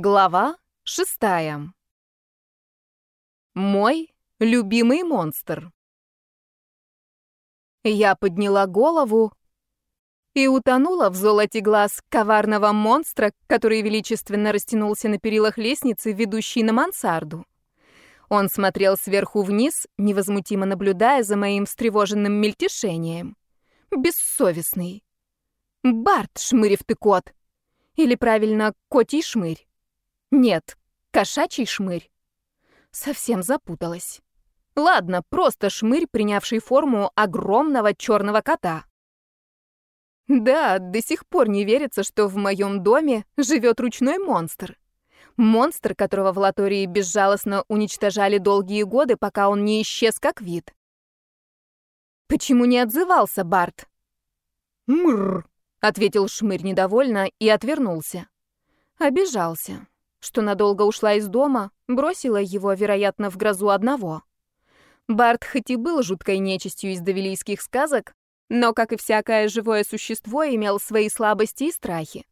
Глава шестая. Мой любимый монстр. Я подняла голову и утонула в золоте глаз коварного монстра, который величественно растянулся на перилах лестницы, ведущей на мансарду. Он смотрел сверху вниз, невозмутимо наблюдая за моим встревоженным мельтешением. Бессовестный. Барт, шмырев ты кот. Или правильно, котий шмырь. Нет, кошачий шмырь. Совсем запуталась. Ладно, просто шмырь, принявший форму огромного черного кота. Да, до сих пор не верится, что в моем доме живет ручной монстр. Монстр, которого в Латории безжалостно уничтожали долгие годы, пока он не исчез как вид. Почему не отзывался Барт? «Мррр», — ответил Шмырь недовольно и отвернулся. Обижался что надолго ушла из дома, бросила его, вероятно, в грозу одного. Барт хоть и был жуткой нечистью из давилийских сказок, но, как и всякое живое существо, имел свои слабости и страхи.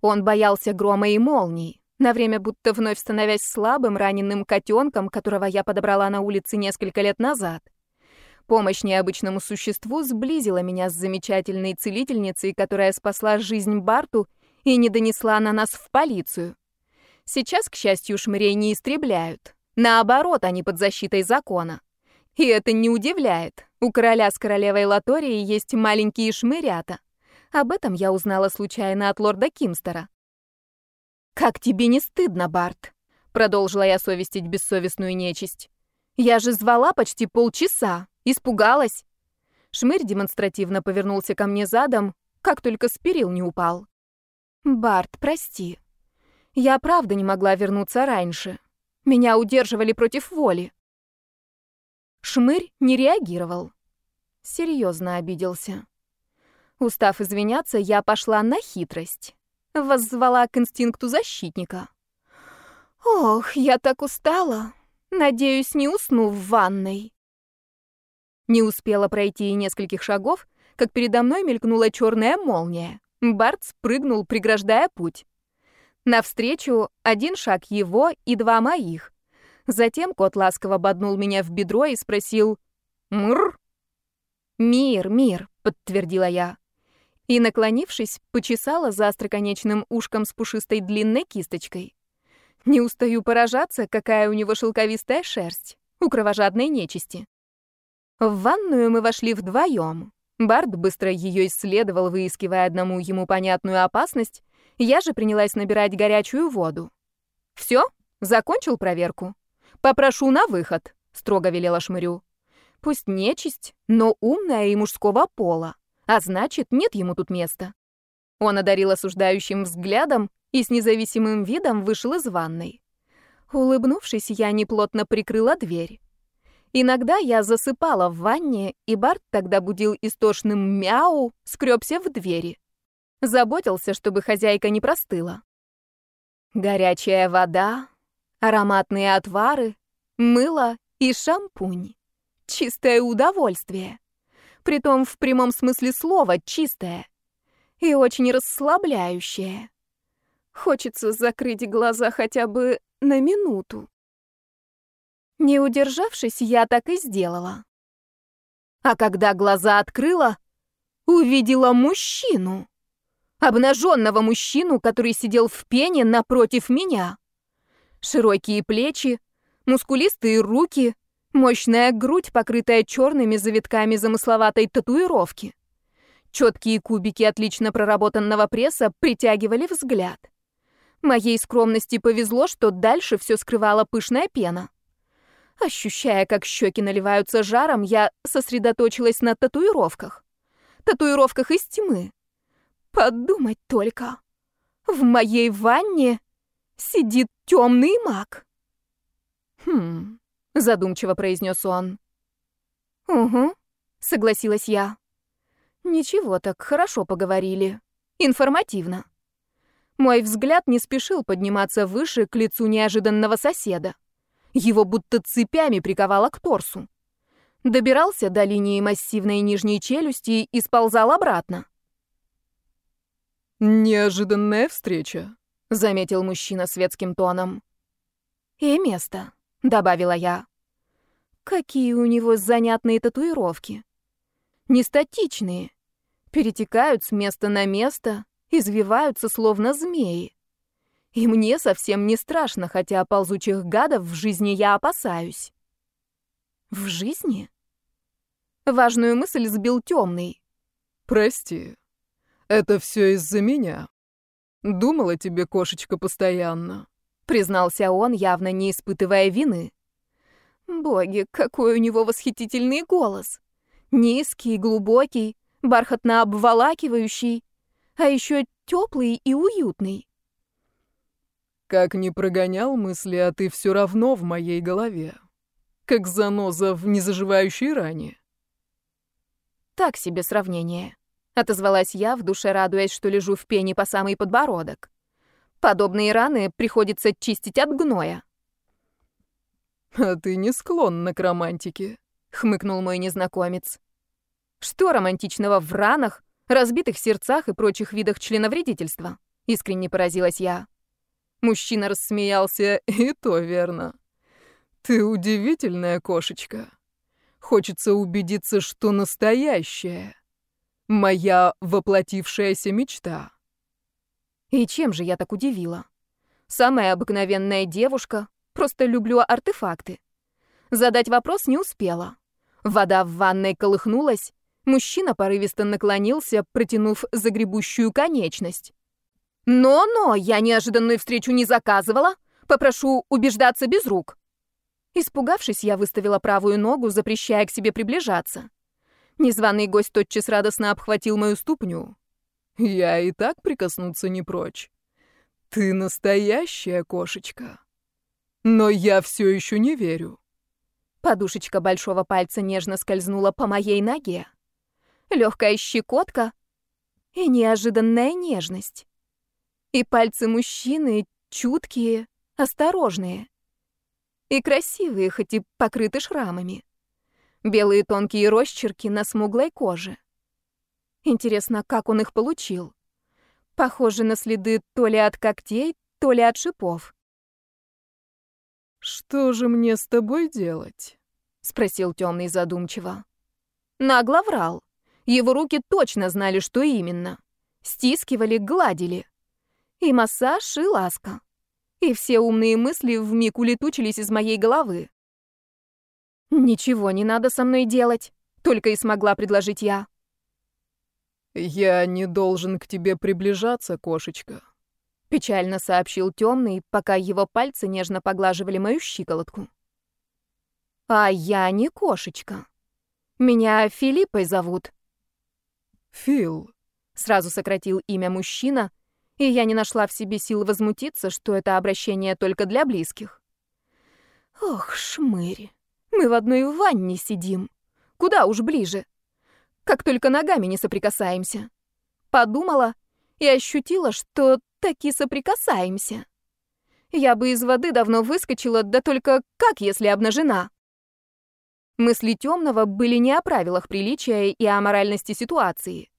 Он боялся грома и молний, на время будто вновь становясь слабым, раненым котенком, которого я подобрала на улице несколько лет назад. Помощь необычному существу сблизила меня с замечательной целительницей, которая спасла жизнь Барту и не донесла на нас в полицию. Сейчас, к счастью, шмырей не истребляют. Наоборот, они под защитой закона. И это не удивляет. У короля с королевой Латории есть маленькие шмырята. Об этом я узнала случайно от лорда Кимстера. «Как тебе не стыдно, Барт?» — продолжила я совестить бессовестную нечисть. «Я же звала почти полчаса. Испугалась». Шмырь демонстративно повернулся ко мне задом, как только с перил не упал. «Барт, прости. Я правда не могла вернуться раньше. Меня удерживали против воли. Шмырь не реагировал. Серьезно обиделся. Устав извиняться, я пошла на хитрость. Воззвала к инстинкту защитника. Ох, я так устала. Надеюсь, не усну в ванной. Не успела пройти и нескольких шагов, как передо мной мелькнула черная молния. Барт спрыгнул, преграждая путь. Навстречу один шаг его и два моих. Затем кот ласково боднул меня в бедро и спросил «Мр?» «Мир, мир», — подтвердила я. И, наклонившись, почесала за остроконечным ушком с пушистой длинной кисточкой. Не устаю поражаться, какая у него шелковистая шерсть, у кровожадной нечисти. В ванную мы вошли вдвоем. Барт быстро ее исследовал, выискивая одному ему понятную опасность, я же принялась набирать горячую воду. Все, закончил проверку. Попрошу на выход, строго велела Шмырю. Пусть нечисть, но умная и мужского пола, а значит, нет ему тут места. Он одарил осуждающим взглядом и с независимым видом вышел из ванной. Улыбнувшись, я неплотно прикрыла дверь. Иногда я засыпала в ванне, и Барт тогда будил истошным мяу, скребся в двери. Заботился, чтобы хозяйка не простыла. Горячая вода, ароматные отвары, мыло и шампунь. Чистое удовольствие. Притом в прямом смысле слова чистое. И очень расслабляющее. Хочется закрыть глаза хотя бы на минуту. Не удержавшись, я так и сделала. А когда глаза открыла, увидела мужчину обнаженного мужчину, который сидел в пене напротив меня. Широкие плечи, мускулистые руки, мощная грудь, покрытая черными завитками замысловатой татуировки. Четкие кубики отлично проработанного пресса притягивали взгляд. Моей скромности повезло, что дальше все скрывала пышная пена. Ощущая, как щеки наливаются жаром, я сосредоточилась на татуировках. Татуировках из тьмы. Подумать только. В моей ванне сидит темный маг. Хм, задумчиво произнес он. Угу, согласилась я. Ничего так, хорошо поговорили. Информативно. Мой взгляд не спешил подниматься выше к лицу неожиданного соседа. Его будто цепями приковало к торсу. Добирался до линии массивной нижней челюсти и сползал обратно. «Неожиданная встреча», — заметил мужчина светским тоном. «И место», — добавила я. «Какие у него занятные татуировки. Не статичные. Перетекают с места на место, извиваются словно змеи. И мне совсем не страшно, хотя ползучих гадов в жизни я опасаюсь». «В жизни?» Важную мысль сбил темный. «Прости, это все из-за меня. Думала тебе, кошечка, постоянно», — признался он, явно не испытывая вины. «Боги, какой у него восхитительный голос! Низкий, глубокий, бархатно обволакивающий, а еще теплый и уютный». «Как не прогонял мысли, а ты все равно в моей голове, как заноза в незаживающей ране». Так себе сравнение. Отозвалась я, в душе радуясь, что лежу в пене по самый подбородок. Подобные раны приходится чистить от гноя. «А ты не склонна к романтике», — хмыкнул мой незнакомец. «Что романтичного в ранах, разбитых сердцах и прочих видах членовредительства?» — искренне поразилась я. Мужчина рассмеялся, и то верно. «Ты удивительная кошечка. Хочется убедиться, что настоящая. Моя воплотившаяся мечта. И чем же я так удивила? Самая обыкновенная девушка, просто люблю артефакты. Задать вопрос не успела. Вода в ванной колыхнулась, мужчина порывисто наклонился, протянув загребущую конечность. «Но-но, я неожиданную встречу не заказывала. Попрошу убеждаться без рук». Испугавшись, я выставила правую ногу, запрещая к себе приближаться. Незваный гость тотчас радостно обхватил мою ступню. «Я и так прикоснуться не прочь. Ты настоящая кошечка. Но я все еще не верю». Подушечка большого пальца нежно скользнула по моей ноге. Легкая щекотка и неожиданная нежность. И пальцы мужчины чуткие, осторожные. И красивые, хоть и покрыты шрамами. Белые тонкие росчерки на смуглой коже. Интересно, как он их получил? Похоже на следы то ли от когтей, то ли от шипов. «Что же мне с тобой делать?» — спросил темный задумчиво. Нагло врал. Его руки точно знали, что именно. Стискивали, гладили. И массаж, и ласка. И все умные мысли вмиг улетучились из моей головы. «Ничего не надо со мной делать», — только и смогла предложить я. «Я не должен к тебе приближаться, кошечка», — печально сообщил темный, пока его пальцы нежно поглаживали мою щиколотку. «А я не кошечка. Меня Филиппой зовут». «Фил», — сразу сократил имя мужчина, и я не нашла в себе сил возмутиться, что это обращение только для близких. «Ох, шмырь». Мы в одной ванне сидим. Куда уж ближе. Как только ногами не соприкасаемся. Подумала и ощутила, что таки соприкасаемся. Я бы из воды давно выскочила, да только как, если обнажена? Мысли темного были не о правилах приличия и о моральности ситуации.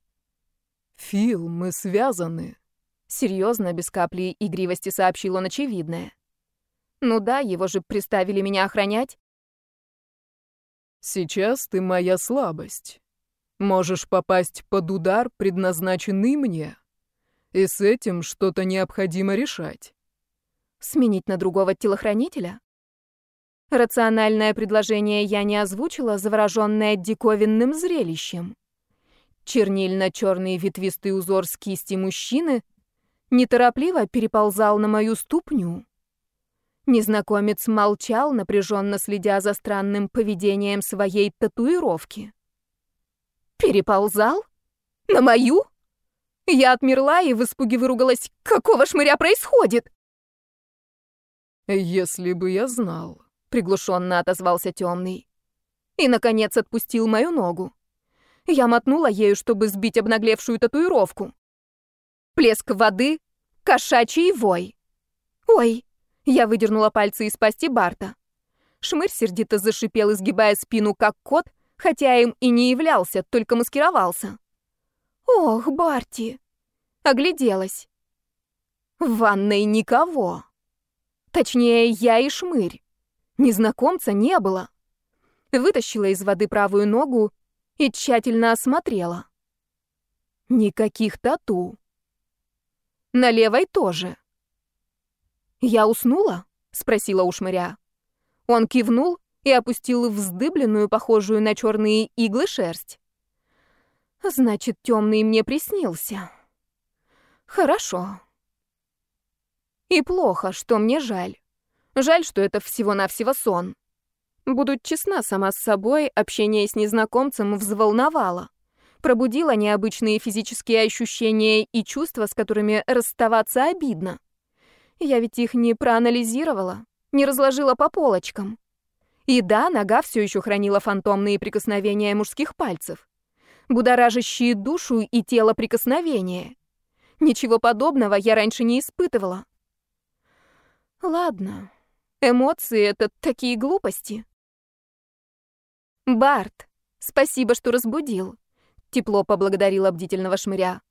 «Фил, мы связаны», — серьезно, без капли игривости сообщил он очевидное. «Ну да, его же приставили меня охранять. Сейчас ты моя слабость. Можешь попасть под удар, предназначенный мне. И с этим что-то необходимо решать. Сменить на другого телохранителя? Рациональное предложение я не озвучила, заворожённая диковинным зрелищем. Чернильно-черный ветвистый узор с кисти мужчины неторопливо переползал на мою ступню. Незнакомец молчал, напряженно следя за странным поведением своей татуировки. «Переползал? На мою?» Я отмерла и в испуге выругалась. «Какого шмыря происходит?» «Если бы я знал», — приглушенно отозвался темный. И, наконец, отпустил мою ногу. Я мотнула ею, чтобы сбить обнаглевшую татуировку. Плеск воды, кошачий вой. «Ой!» Я выдернула пальцы из пасти Барта. Шмырь сердито зашипел, изгибая спину, как кот, хотя им и не являлся, только маскировался. «Ох, Барти!» Огляделась. В ванной никого. Точнее, я и шмырь. Незнакомца не было. Вытащила из воды правую ногу и тщательно осмотрела. Никаких тату. На левой тоже. «Я уснула?» — спросила у шмыря. Он кивнул и опустил вздыбленную, похожую на черные иглы шерсть. «Значит, темный мне приснился. Хорошо. И плохо, что мне жаль. Жаль, что это всего-навсего сон. Буду честна сама с собой, общение с незнакомцем взволновало. Пробудило необычные физические ощущения и чувства, с которыми расставаться обидно. Я ведь их не проанализировала, не разложила по полочкам. И да, нога все еще хранила фантомные прикосновения мужских пальцев. Будоражащие душу и тело прикосновения. Ничего подобного я раньше не испытывала. Ладно, эмоции — это такие глупости. «Барт, спасибо, что разбудил», — тепло поблагодарила бдительного шмыря.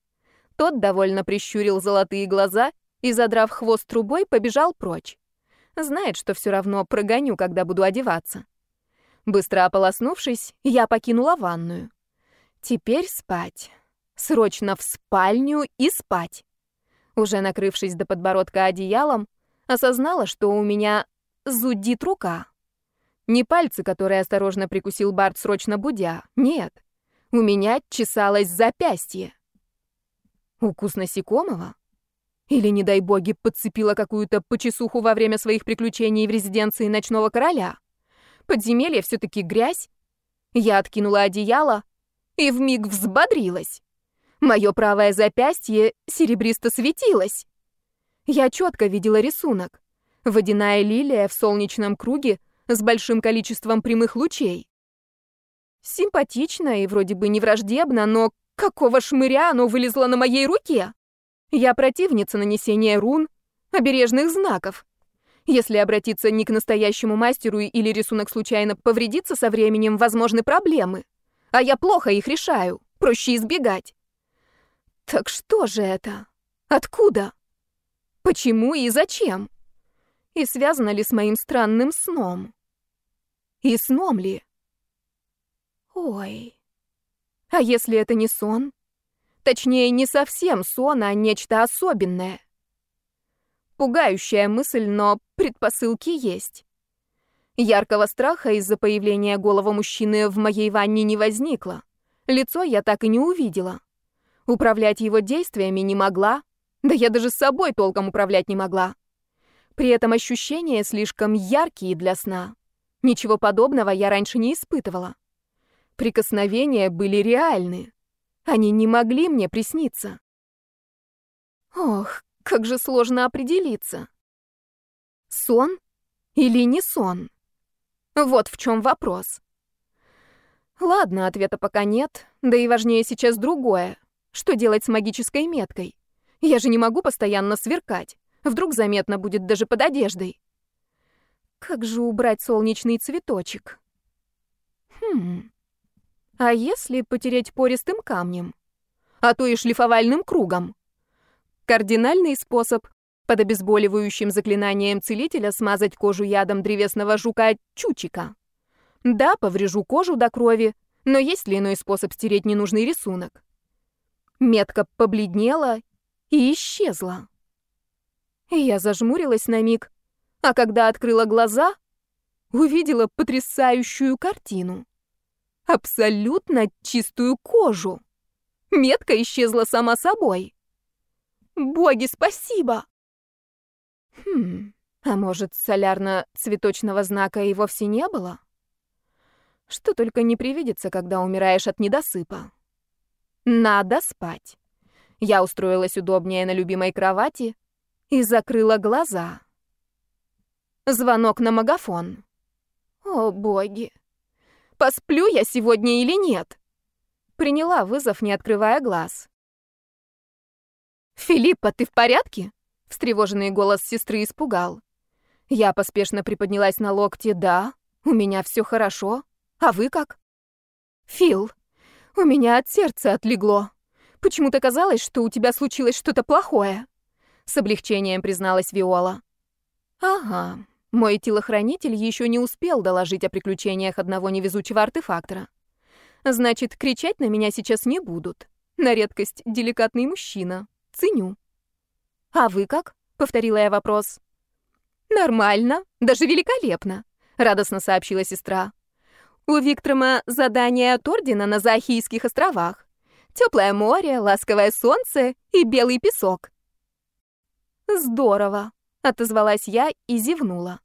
Тот довольно прищурил золотые глаза и, задрав хвост трубой, побежал прочь. Знает, что все равно прогоню, когда буду одеваться. Быстро ополоснувшись, я покинула ванную. Теперь спать. Срочно в спальню и спать. Уже накрывшись до подбородка одеялом, осознала, что у меня зудит рука. Не пальцы, которые осторожно прикусил Барт, срочно будя. Нет. У меня чесалось запястье. Укус насекомого? Или, не дай боги, подцепила какую-то почесуху во время своих приключений в резиденции ночного короля? Подземелье все-таки грязь. Я откинула одеяло и вмиг взбодрилась. Мое правое запястье серебристо светилось. Я четко видела рисунок. Водяная лилия в солнечном круге с большим количеством прямых лучей. Симпатично и вроде бы не враждебно, но какого шмыря оно вылезло на моей руке? Я противница нанесения рун, обережных знаков. Если обратиться не к настоящему мастеру или рисунок случайно повредится со временем, возможны проблемы. А я плохо их решаю, проще избегать. Так что же это? Откуда? Почему и зачем? И связано ли с моим странным сном? И сном ли? Ой. А если это не сон? Точнее, не совсем сон, а нечто особенное. Пугающая мысль, но предпосылки есть. Яркого страха из-за появления голого мужчины в моей ванне не возникло. Лицо я так и не увидела. Управлять его действиями не могла. Да я даже с собой толком управлять не могла. При этом ощущения слишком яркие для сна. Ничего подобного я раньше не испытывала. Прикосновения были реальны. Они не могли мне присниться. Ох, как же сложно определиться. Сон или не сон? Вот в чем вопрос. Ладно, ответа пока нет, да и важнее сейчас другое. Что делать с магической меткой? Я же не могу постоянно сверкать. Вдруг заметно будет даже под одеждой. Как же убрать солнечный цветочек? Хм. А если потереть пористым камнем? А то и шлифовальным кругом? Кардинальный способ под обезболивающим заклинанием целителя смазать кожу ядом древесного жука-чучика. Да, поврежу кожу до крови, но есть ли иной способ стереть ненужный рисунок? Метка побледнела и исчезла. Я зажмурилась на миг, а когда открыла глаза, увидела потрясающую картину абсолютно чистую кожу. Метка исчезла сама собой. Боги, спасибо! Хм, а может, солярно-цветочного знака и вовсе не было? Что только не привидится, когда умираешь от недосыпа. Надо спать. Я устроилась удобнее на любимой кровати и закрыла глаза. Звонок на магафон. О, боги! Посплю я сегодня или нет? Приняла вызов, не открывая глаз. «Филиппа, ты в порядке?» Встревоженный голос сестры испугал. Я поспешно приподнялась на локте. «Да, у меня все хорошо. А вы как?» «Фил, у меня от сердца отлегло. Почему-то казалось, что у тебя случилось что-то плохое. С облегчением призналась Виола. Ага, мой телохранитель еще не успел доложить о приключениях одного невезучего артефактора. Значит, кричать на меня сейчас не будут. На редкость деликатный мужчина. Ценю. А вы как? Повторила я вопрос. Нормально, даже великолепно, радостно сообщила сестра. У Виктрома задание от Ордена на Захийских островах. Теплое море, ласковое солнце и белый песок. Здорово, отозвалась я и зевнула.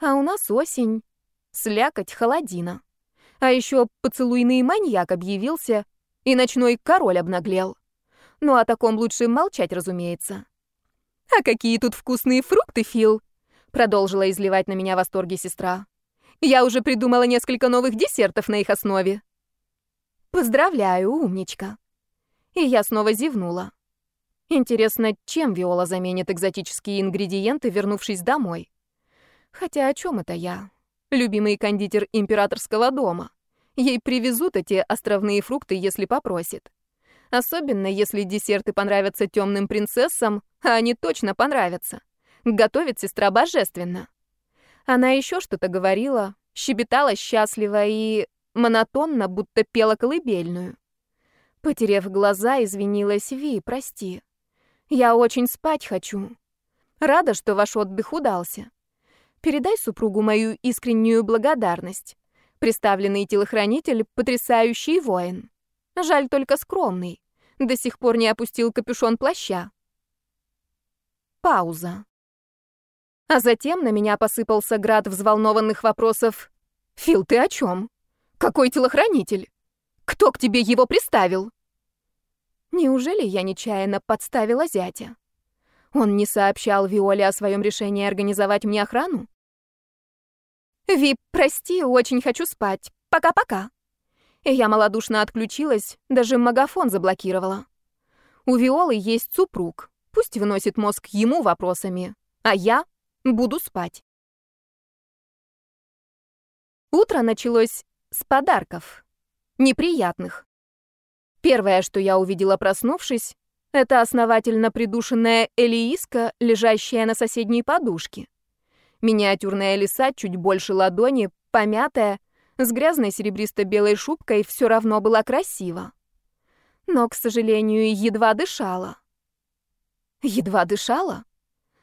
А у нас осень, слякоть, холодина. А еще поцелуйный маньяк объявился, и ночной король обнаглел. Ну, о таком лучше молчать, разумеется. «А какие тут вкусные фрукты, Фил!» Продолжила изливать на меня восторги сестра. «Я уже придумала несколько новых десертов на их основе». «Поздравляю, умничка!» И я снова зевнула. Интересно, чем Виола заменит экзотические ингредиенты, вернувшись домой? Хотя о чем это я? любимый кондитер императорского дома. Ей привезут эти островные фрукты, если попросит. Особенно, если десерты понравятся темным принцессам, а они точно понравятся. Готовит сестра божественно. Она еще что-то говорила, щебетала счастливо и монотонно, будто пела колыбельную. Потерев глаза, извинилась Ви, прости. Я очень спать хочу. Рада, что ваш отдых удался. Передай супругу мою искреннюю благодарность. Представленный телохранитель — потрясающий воин. Жаль только скромный. До сих пор не опустил капюшон плаща. Пауза. А затем на меня посыпался град взволнованных вопросов. «Фил, ты о чем? Какой телохранитель? Кто к тебе его приставил?» Неужели я нечаянно подставила зятя? Он не сообщал Виоле о своем решении организовать мне охрану? «Ви, прости, очень хочу спать. Пока-пока». Я малодушно отключилась, даже магафон заблокировала. У Виолы есть супруг. Пусть выносит мозг ему вопросами, а я буду спать. Утро началось с подарков. Неприятных. Первое, что я увидела, проснувшись, это основательно придушенная Элииска, лежащая на соседней подушке. Миниатюрная лиса, чуть больше ладони, помятая, с грязной серебристо-белой шубкой, все равно была красива. Но, к сожалению, едва дышала. Едва дышала?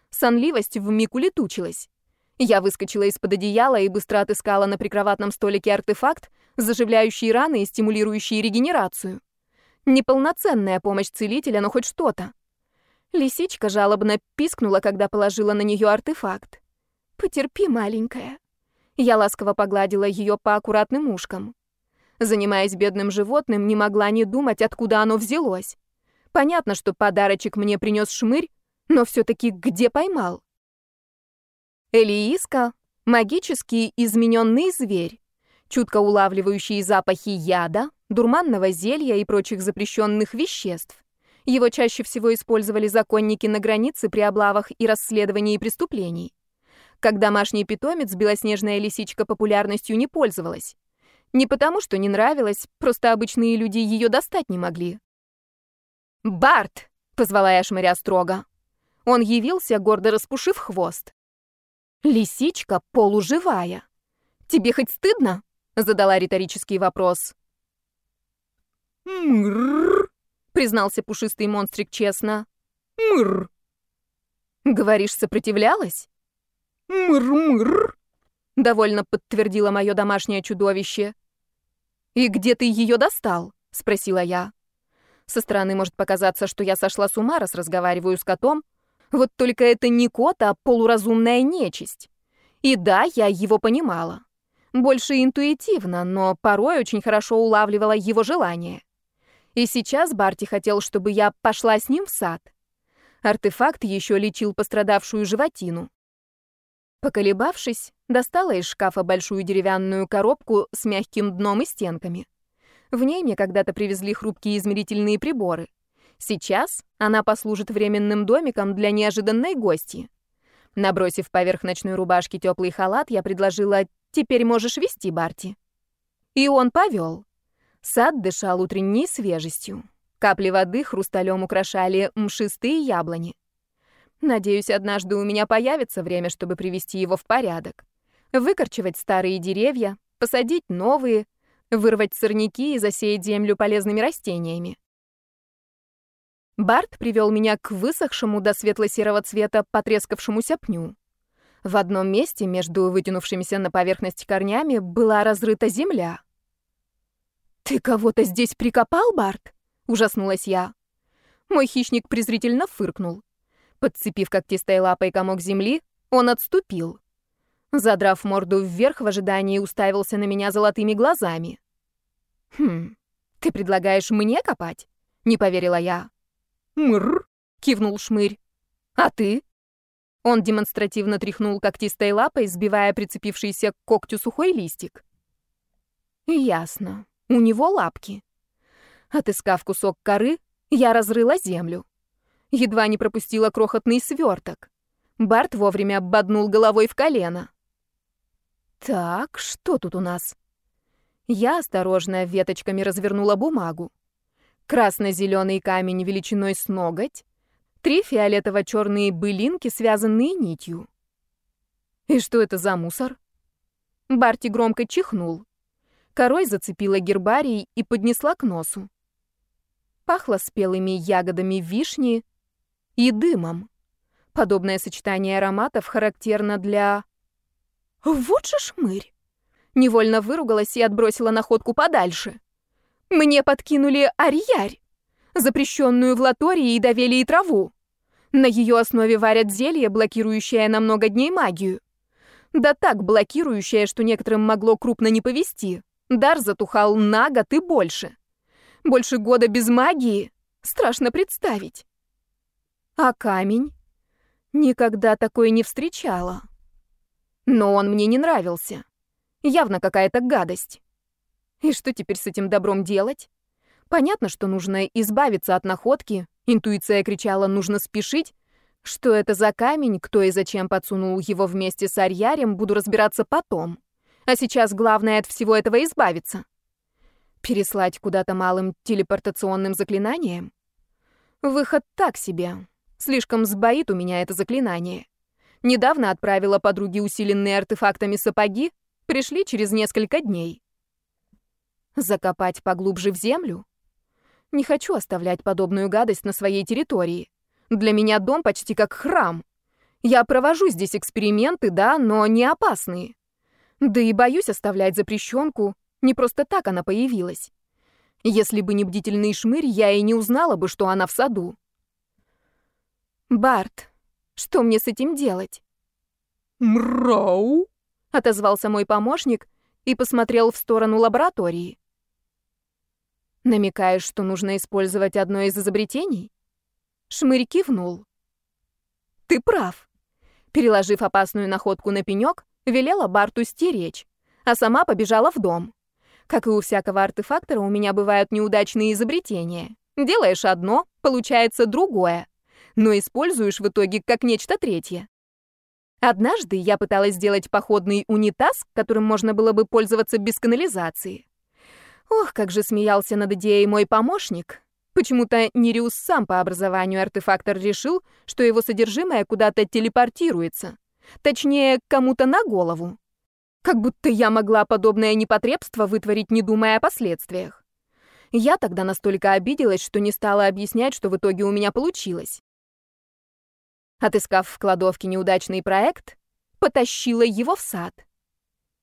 Сонливость вмиг улетучилась. Я выскочила из-под одеяла и быстро отыскала на прикроватном столике артефакт, заживляющий раны и стимулирующий регенерацию. Неполноценная помощь целителя, но хоть что-то. Лисичка жалобно пискнула, когда положила на нее артефакт. «Потерпи, маленькая». Я ласково погладила ее по аккуратным ушкам. Занимаясь бедным животным, не могла не думать, откуда оно взялось. Понятно, что подарочек мне принес шмырь, но все-таки где поймал? Элииска — магический измененный зверь, чутко улавливающий запахи яда, дурманного зелья и прочих запрещенных веществ. Его чаще всего использовали законники на границе при облавах и расследовании преступлений. Как домашний питомец, белоснежная лисичка популярностью не пользовалась. Не потому, что не нравилась, просто обычные люди ее достать не могли. «Барт!» — позвала я шмыря строго. Он явился, гордо распушив хвост. «Лисичка полуживая. Тебе хоть стыдно?» — задала риторический вопрос. «Мрррр», — признался пушистый монстрик честно. «Мррр». «Говоришь, сопротивлялась?» «Мррр-мррр», — довольно подтвердило мое домашнее чудовище. «И где ты ее достал?» — спросила я. Со стороны может показаться, что я сошла с ума, раз разговариваю с котом. Вот только это не кот, а полуразумная нечисть. И да, я его понимала. Больше интуитивно, но порой очень хорошо улавливала его желание. И сейчас Барти хотел, чтобы я пошла с ним в сад. Артефакт еще лечил пострадавшую животину. Поколебавшись, достала из шкафа большую деревянную коробку с мягким дном и стенками. В ней мне когда-то привезли хрупкие измерительные приборы. Сейчас она послужит временным домиком для неожиданной гости. Набросив поверх ночной рубашки теплый халат, я предложила «Теперь можешь вести, Барти». И он повел. Сад дышал утренней свежестью. Капли воды хрусталем украшали мшистые яблони. Надеюсь, однажды у меня появится время, чтобы привести его в порядок. Выкорчевать старые деревья, посадить новые, вырвать сорняки и засеять землю полезными растениями. Барт привел меня к высохшему до светло-серого цвета потрескавшемуся пню. В одном месте между вытянувшимися на поверхность корнями была разрыта земля. «Ты кого-то здесь прикопал, Барт?» — ужаснулась я. Мой хищник презрительно фыркнул. Подцепив когтистой лапой комок земли, он отступил. Задрав морду вверх в ожидании, уставился на меня золотыми глазами. «Хм, ты предлагаешь мне копать?» — не поверила я. «Мрр!» — кивнул Шмырь. «А ты?» Он демонстративно тряхнул когтистой лапой, сбивая прицепившийся к когтю сухой листик. «Ясно. У него лапки». Отыскав кусок коры, я разрыла землю. Едва не пропустила крохотный сверток. Барт вовремя ободнул головой в колено. «Так, что тут у нас?» Я осторожно веточками развернула бумагу. Красно-зеленый камень величиной с ноготь, три фиолетово-черные былинки, связанные нитью. И что это за мусор? Барти громко чихнул. Корой зацепила гербарий и поднесла к носу. Пахло спелыми ягодами вишни и дымом. Подобное сочетание ароматов характерно для... Вот же шмырь! Невольно выругалась и отбросила находку подальше. Мне подкинули арьярь, запрещенную в латории и довели и траву. На ее основе варят зелье, блокирующее на много дней магию. Да так блокирующее, что некоторым могло крупно не повести. Дар затухал на год и больше. Больше года без магии? Страшно представить. А камень? Никогда такой не встречала. Но он мне не нравился. Явно какая-то гадость. И что теперь с этим добром делать? Понятно, что нужно избавиться от находки. Интуиция кричала, нужно спешить. Что это за камень, кто и зачем подсунул его вместе с Арьярем, буду разбираться потом. А сейчас главное от всего этого избавиться. Переслать куда-то малым телепортационным заклинанием? Выход так себе. Слишком сбоит у меня это заклинание. Недавно отправила подруге усиленные артефактами сапоги, Пришли через несколько дней. Закопать поглубже в землю? Не хочу оставлять подобную гадость на своей территории. Для меня дом почти как храм. Я провожу здесь эксперименты, да, но не опасные. Да и боюсь оставлять запрещенку. Не просто так она появилась. Если бы не бдительный шмырь, я и не узнала бы, что она в саду. Барт, что мне с этим делать? Мрау! отозвался мой помощник и посмотрел в сторону лаборатории. Намекаешь, что нужно использовать одно из изобретений? Шмырь кивнул. Ты прав. Переложив опасную находку на пенек, велела Барту стеречь, а сама побежала в дом. Как и у всякого артефактора, у меня бывают неудачные изобретения. Делаешь одно, получается другое, но используешь в итоге как нечто третье. Однажды я пыталась сделать походный унитаз, которым можно было бы пользоваться без канализации. Ох, как же смеялся над идеей мой помощник. Почему-то Нериус сам по образованию артефактор решил, что его содержимое куда-то телепортируется. Точнее, кому-то на голову. Как будто я могла подобное непотребство вытворить, не думая о последствиях. Я тогда настолько обиделась, что не стала объяснять, что в итоге у меня получилось. Отыскав в кладовке неудачный проект, потащила его в сад.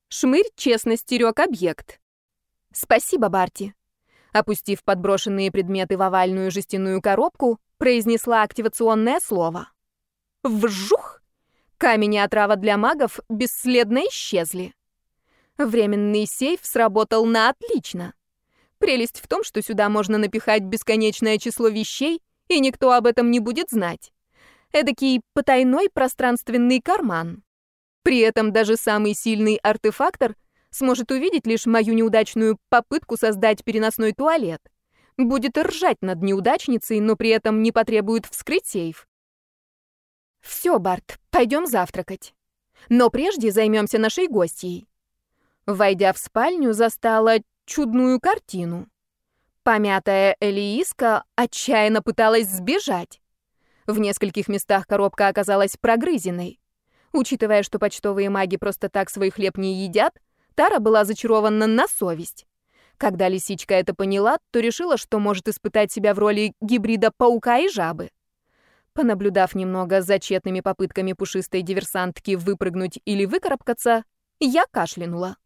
Шмырь честно стерег объект. «Спасибо, Барти». Опустив подброшенные предметы в овальную жестяную коробку, произнесла активационное слово. Вжух! Камень и отрава для магов бесследно исчезли. Временный сейф сработал на отлично. Прелесть в том, что сюда можно напихать бесконечное число вещей, и никто об этом не будет знать. Эдакий потайной пространственный карман. При этом даже самый сильный артефактор сможет увидеть лишь мою неудачную попытку создать переносной туалет. Будет ржать над неудачницей, но при этом не потребует вскрыть сейф. Все, Барт, пойдем завтракать. Но прежде займемся нашей гостьей. Войдя в спальню, застала чудную картину. Помятая Элииска отчаянно пыталась сбежать. В нескольких местах коробка оказалась прогрызенной. Учитывая, что почтовые маги просто так свой хлеб не едят, Тара была зачарована на совесть. Когда лисичка это поняла, то решила, что может испытать себя в роли гибрида паука и жабы. Понаблюдав немного за тщетными попытками пушистой диверсантки выпрыгнуть или выкарабкаться, я кашлянула.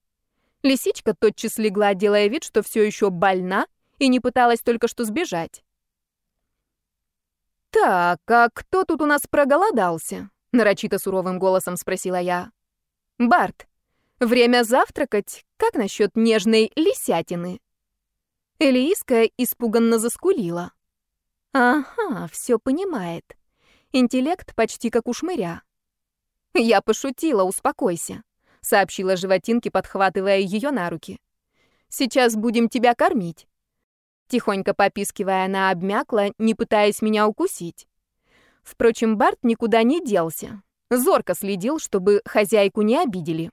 Лисичка тотчас легла, делая вид, что все еще больна и не пыталась только что сбежать. «Так, а кто тут у нас проголодался?» — нарочито суровым голосом спросила я. «Барт, время завтракать? Как насчет нежной лисятины?» Элииска испуганно заскулила. «Ага, все понимает. Интеллект почти как у шмыря». «Я пошутила, успокойся», — сообщила животинке, подхватывая ее на руки. «Сейчас будем тебя кормить». Тихонько попискивая, она обмякла, не пытаясь меня укусить. Впрочем, Барт никуда не делся. Зорко следил, чтобы хозяйку не обидели.